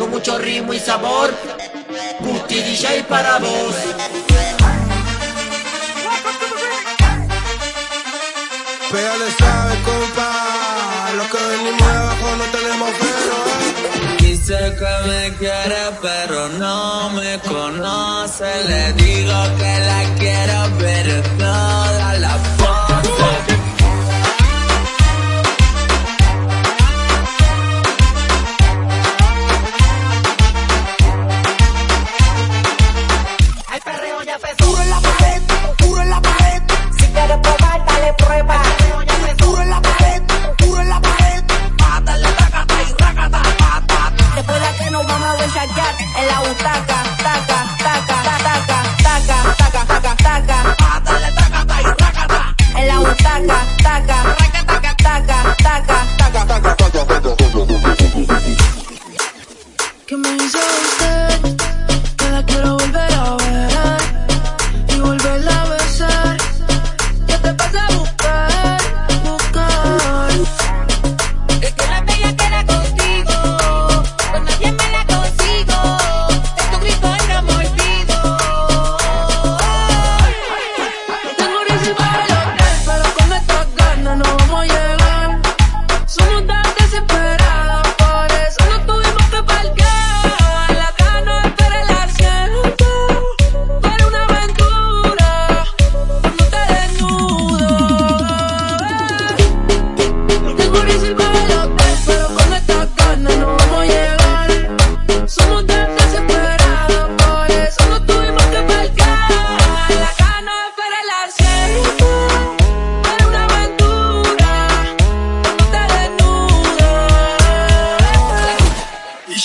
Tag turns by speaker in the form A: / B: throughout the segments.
A: con mucho ritmo y sabor. Gusti DJ para vos.
B: Pégale sabe, compa, lo que venimos de abajo no tenemos pero.
C: Dice que me quiere pero no me conoce, le digo
D: que la quiero
C: pero
D: toda
E: ¿Qué me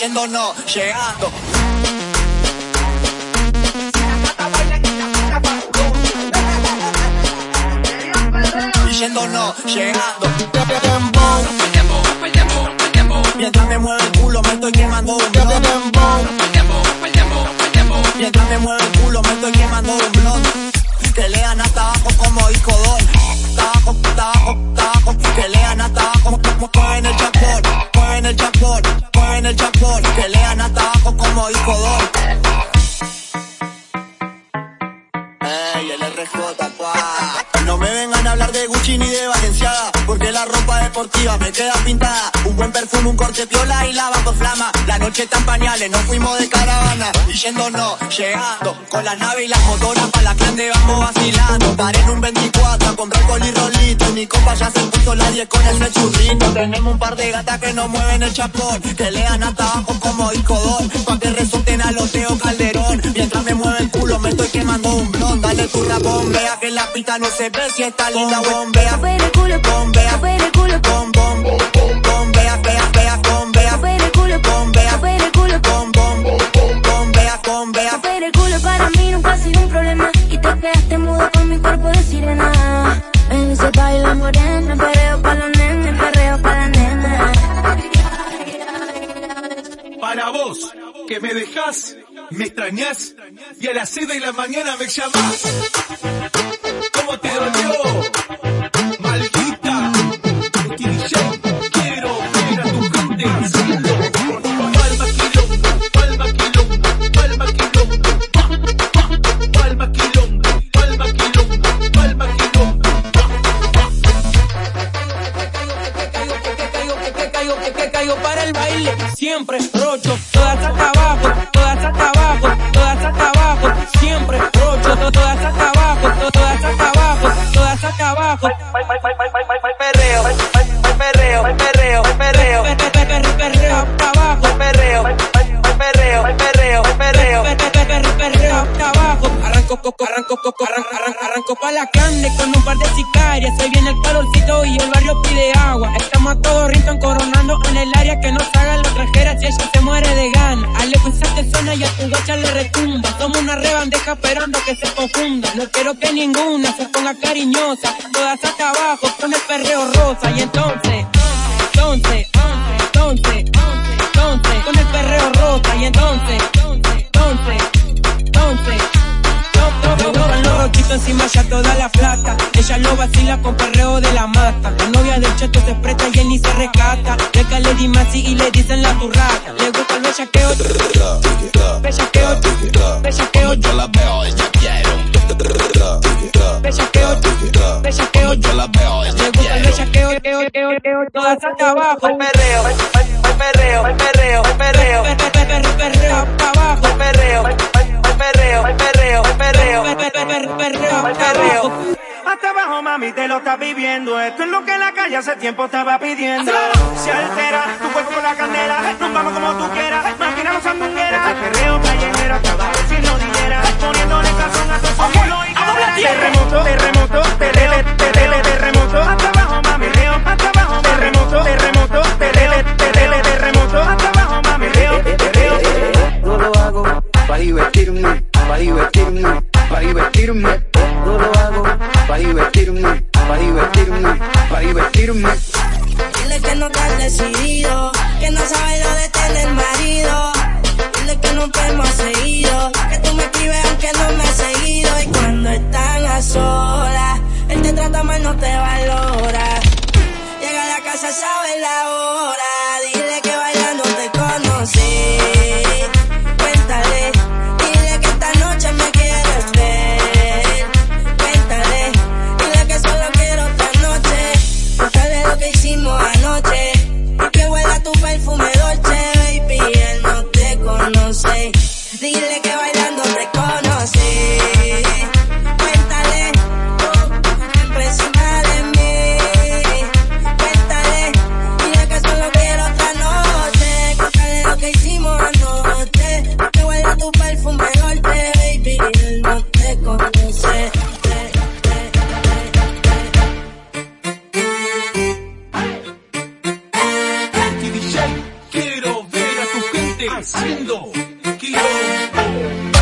F: Diciendo no, llegando. Diciendo no, llegando. Mientras me mueve el culo, me estoy quemando un. Mientras me mueve el deportiva me queda pintada. Un buen perfume, un corte piola y por flama. La noche está en pañales, nos fuimos de caravana. No, llegando, con las naves y las motoras pa' la clan de vamos vacilando. Daré en un 24 a comprar rolito. Y mi compa ya se puso la 10 con el churrito. Tenemos un par de gatas que nos mueven el chapón, que lean hasta abajo como disco don, pa' que resulten a los Teo Calderón. Blon. Dale tu rapón, vea que la pista no se ve si está linda, bombea.
G: Mueve el culo, Bombea, mueve el culo,
F: bom, bom, bombea,
H: y a las 6 de la mañana me llamás. ¿Cómo te dolió? Maldita. Quiero ver a tu gente haciendo. Palma quilombo, palma quilombo, palma.
I: Siempre Arranco, arranco, coco, arran- arran- arranco pa' la grande con un par de sicarias. Se viene el calorcito y el barrio pide agua. Estamos a todos rinton coronando en el área que nos hagan las trajeras si ella se muere de gana. Ale te zona y a tu guacha le retumba. Somos una rebandeja esperando que se confunda. No quiero que ninguna se ponga cariñosa. Todas hasta abajo con el perreo rosa. Y entonces, entonces, entonces, entonces, con el perreo rosa. Y entonces, encima ya toda la plata. Ella lo vacila con perreo de la mata. La novia del cheto se presta y él ni se rescata. Deca Lady Masi y le dicen la turraca. Le gusta el bellaqueo, bellaqueo, bellaqueo. Yo
D: la veo, ella quiero.
I: Bellaqueo, bellaqueo. Yo
D: la veo, ella
I: Le gusta el quiero. bellaqueo. Todas hasta abajo.
J: Mami, te lo estás viviendo. Esto es lo que la calle hace tiempo estaba pidiendo. Se altera tu cuerpo con la candela. Nos vamos como tú quieras. Máquina los sandungueras. Este perreo callejero abajo sin rodillera. Poniéndole sazón a tu culo y cadera. Terremoto, terremoto, terrele, terrele, terremoto. Hasta abajo, mami, reo. Hasta abajo, terremoto, terremoto, terrele, terrele, terremoto. Hasta abajo, mami, reo, reo.
K: No lo hago para divertirme, para divertirme, para divertirme.
L: decidido, que no sabe lo de tener marido. Dile que nunca hemos seguido, que tú me escribes aunque no me has seguido. Y cuando están a solas, él te trata mal, no te valora. Llega a la casa, sabe la hora. Dile que bailando te conocí. Cuéntale, tú, impresionale en mí. Cuéntale, dile que solo quiero otra noche. Cuéntale lo que hicimos anoche. Que huele tu perfume, golpe, baby. Él no te conoce.
H: Quiero ver a tu gente haciendo Tokyo.